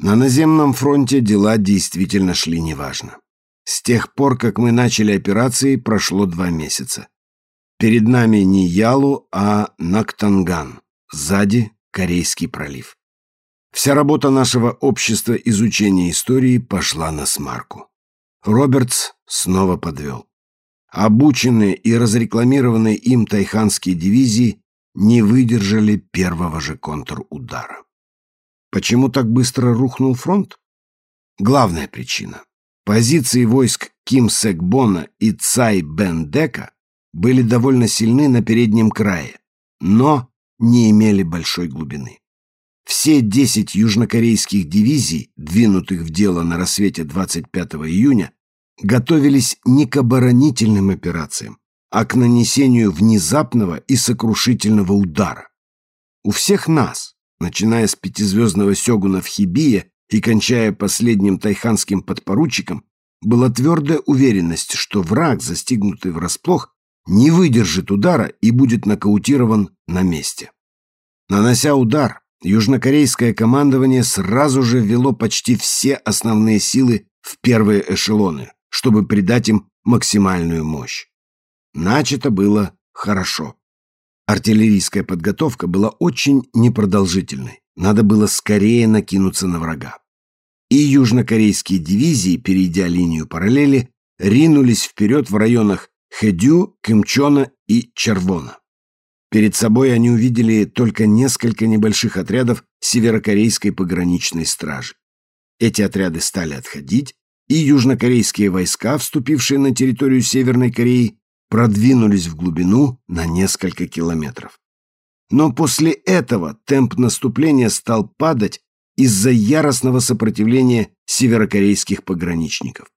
На наземном фронте дела действительно шли неважно. С тех пор, как мы начали операции, прошло два месяца. Перед нами не Ялу, а Нактанган. Сзади Корейский пролив. Вся работа нашего общества изучения истории пошла на смарку. Робертс снова подвел. Обученные и разрекламированные им тайханские дивизии не выдержали первого же контрудара. Почему так быстро рухнул фронт? Главная причина. Позиции войск Ким Секбона и Цай Бен Дека были довольно сильны на переднем крае, но не имели большой глубины. Все 10 южнокорейских дивизий, двинутых в дело на рассвете 25 июня, готовились не к оборонительным операциям, а к нанесению внезапного и сокрушительного удара. У всех нас, начиная с пятизвездного сёгуна в Хибие и кончая последним тайханским подпоручиком, была твердая уверенность, что враг, застигнутый врасплох, не выдержит удара и будет нокаутирован на месте. Нанося удар, южнокорейское командование сразу же ввело почти все основные силы в первые эшелоны, чтобы придать им максимальную мощь. Начато было хорошо. Артиллерийская подготовка была очень непродолжительной. Надо было скорее накинуться на врага. И южнокорейские дивизии, перейдя линию параллели, ринулись вперед в районах Хэдю, Кымчона и Червона. Перед собой они увидели только несколько небольших отрядов северокорейской пограничной стражи. Эти отряды стали отходить, и южнокорейские войска, вступившие на территорию Северной Кореи, продвинулись в глубину на несколько километров. Но после этого темп наступления стал падать из-за яростного сопротивления северокорейских пограничников.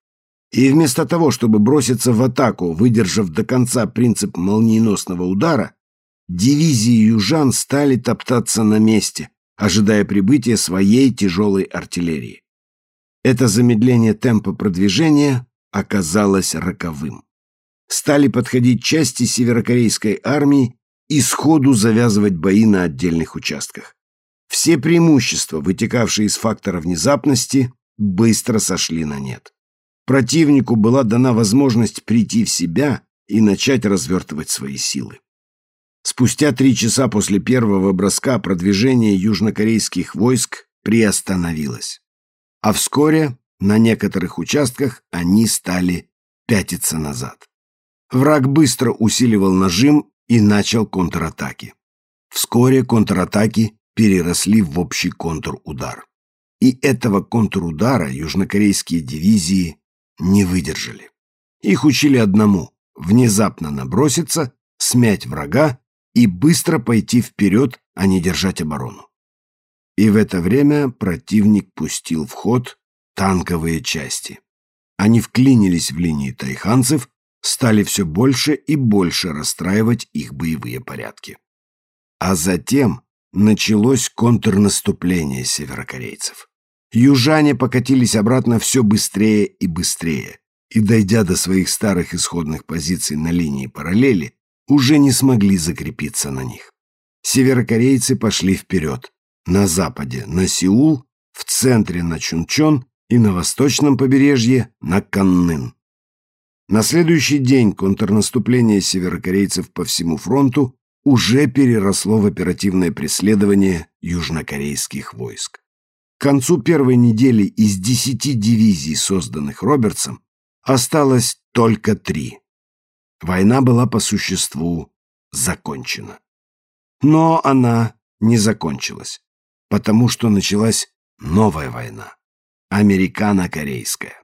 И вместо того, чтобы броситься в атаку, выдержав до конца принцип молниеносного удара, дивизии южан стали топтаться на месте, ожидая прибытия своей тяжелой артиллерии. Это замедление темпа продвижения оказалось роковым. Стали подходить части северокорейской армии и сходу завязывать бои на отдельных участках. Все преимущества, вытекавшие из фактора внезапности, быстро сошли на нет противнику была дана возможность прийти в себя и начать развертывать свои силы. Спустя три часа после первого броска продвижение южнокорейских войск приостановилось. А вскоре на некоторых участках они стали пятиться назад. Враг быстро усиливал нажим и начал контратаки. Вскоре контратаки переросли в общий контрудар. И этого контрудара южнокорейские дивизии не выдержали. Их учили одному – внезапно наброситься, смять врага и быстро пойти вперед, а не держать оборону. И в это время противник пустил в ход танковые части. Они вклинились в линии тайханцев, стали все больше и больше расстраивать их боевые порядки. А затем началось контрнаступление северокорейцев. Южане покатились обратно все быстрее и быстрее, и, дойдя до своих старых исходных позиций на линии параллели, уже не смогли закрепиться на них. Северокорейцы пошли вперед, на западе на Сеул, в центре на Чунчон и на восточном побережье на Каннын. На следующий день контрнаступление северокорейцев по всему фронту уже переросло в оперативное преследование южнокорейских войск. К концу первой недели из десяти дивизий, созданных Робертсом, осталось только три. Война была по существу закончена. Но она не закончилась, потому что началась новая война, американо-корейская.